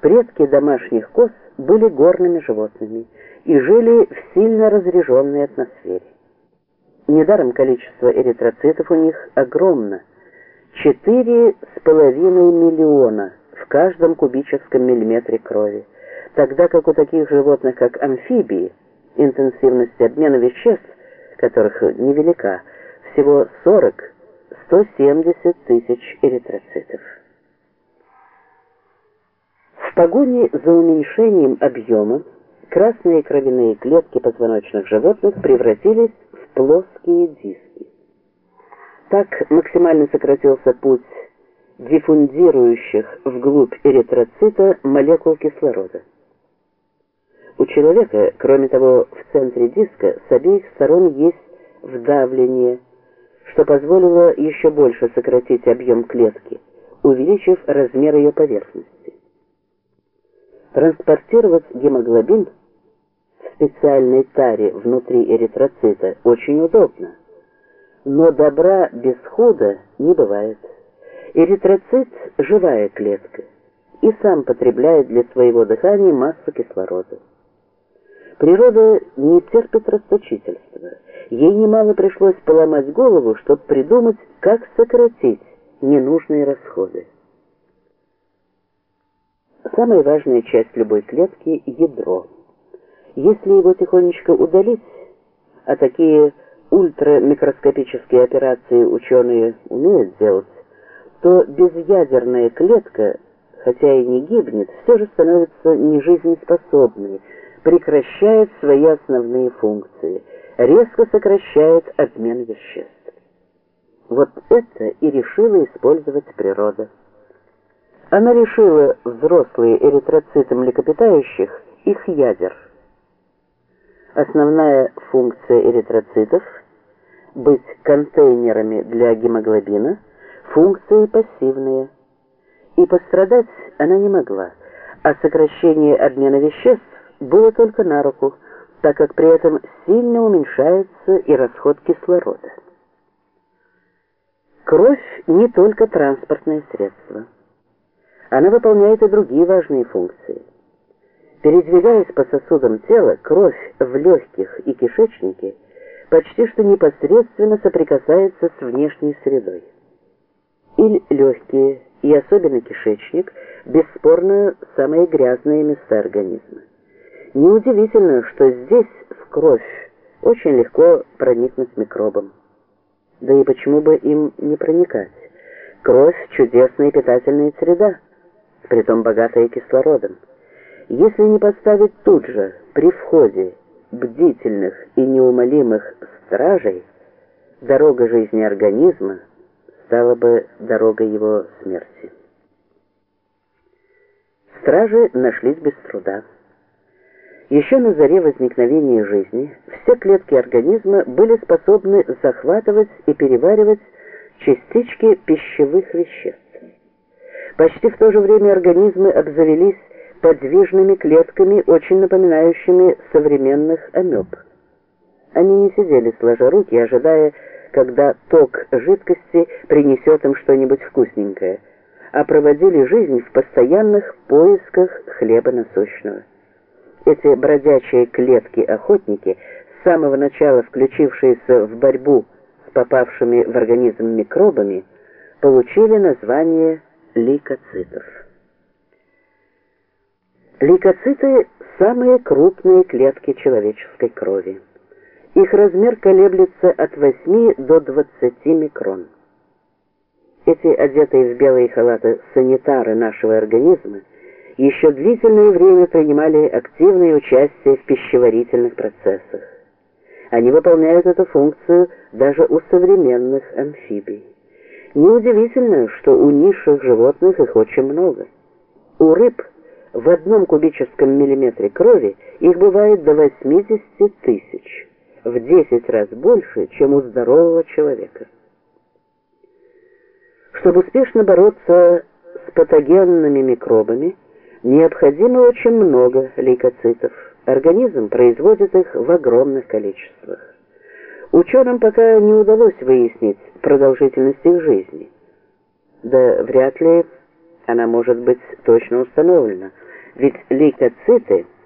Предки домашних коз были горными животными и жили в сильно разреженной атмосфере. Недаром количество эритроцитов у них огромно – 4,5 миллиона в каждом кубическом миллиметре крови, тогда как у таких животных, как амфибии, интенсивность обмена веществ, которых невелика, всего 40-170 тысяч эритроцитов. Погоне за уменьшением объема красные кровяные клетки позвоночных животных превратились в плоские диски. Так максимально сократился путь диффундирующих вглубь эритроцита молекул кислорода. У человека, кроме того, в центре диска с обеих сторон есть вдавление, что позволило еще больше сократить объем клетки, увеличив размер ее поверхности. Транспортировать гемоглобин в специальной таре внутри эритроцита очень удобно. Но добра без худа не бывает. Эритроцит – живая клетка и сам потребляет для своего дыхания массу кислорода. Природа не терпит расточительства. Ей немало пришлось поломать голову, чтобы придумать, как сократить ненужные расходы. Самая важная часть любой клетки – ядро. Если его тихонечко удалить, а такие ультрамикроскопические операции ученые умеют делать, то безъядерная клетка, хотя и не гибнет, все же становится нежизнеспособной, прекращает свои основные функции, резко сокращает обмен веществ. Вот это и решила использовать природа. Она лишила взрослые эритроциты млекопитающих их ядер. Основная функция эритроцитов – быть контейнерами для гемоглобина, функции пассивные. И пострадать она не могла, а сокращение обмена веществ было только на руку, так как при этом сильно уменьшается и расход кислорода. Кровь не только транспортное средство. Она выполняет и другие важные функции. Передвигаясь по сосудам тела, кровь в легких и кишечнике почти что непосредственно соприкасается с внешней средой. Или легкие, и особенно кишечник, бесспорно самые грязные места организма. Неудивительно, что здесь, в кровь, очень легко проникнуть микробам. Да и почему бы им не проникать? Кровь – чудесная питательная среда притом богатая кислородом. Если не поставить тут же, при входе, бдительных и неумолимых стражей, дорога жизни организма стала бы дорогой его смерти. Стражи нашлись без труда. Еще на заре возникновения жизни все клетки организма были способны захватывать и переваривать частички пищевых веществ. Почти в то же время организмы обзавелись подвижными клетками, очень напоминающими современных амеб. Они не сидели сложа руки, ожидая, когда ток жидкости принесет им что-нибудь вкусненькое, а проводили жизнь в постоянных поисках хлеба насущного. Эти бродячие клетки-охотники, с самого начала включившиеся в борьбу с попавшими в организм микробами, получили название лейкоцитов. Лейкоциты – самые крупные клетки человеческой крови. Их размер колеблется от 8 до 20 микрон. Эти одетые в белые халаты санитары нашего организма еще длительное время принимали активное участие в пищеварительных процессах. Они выполняют эту функцию даже у современных амфибий. Неудивительно, что у низших животных их очень много. У рыб в одном кубическом миллиметре крови их бывает до 80 тысяч, в 10 раз больше, чем у здорового человека. Чтобы успешно бороться с патогенными микробами, необходимо очень много лейкоцитов. Организм производит их в огромных количествах. Ученым пока не удалось выяснить продолжительность их жизни. Да вряд ли она может быть точно установлена, ведь лейкоциты –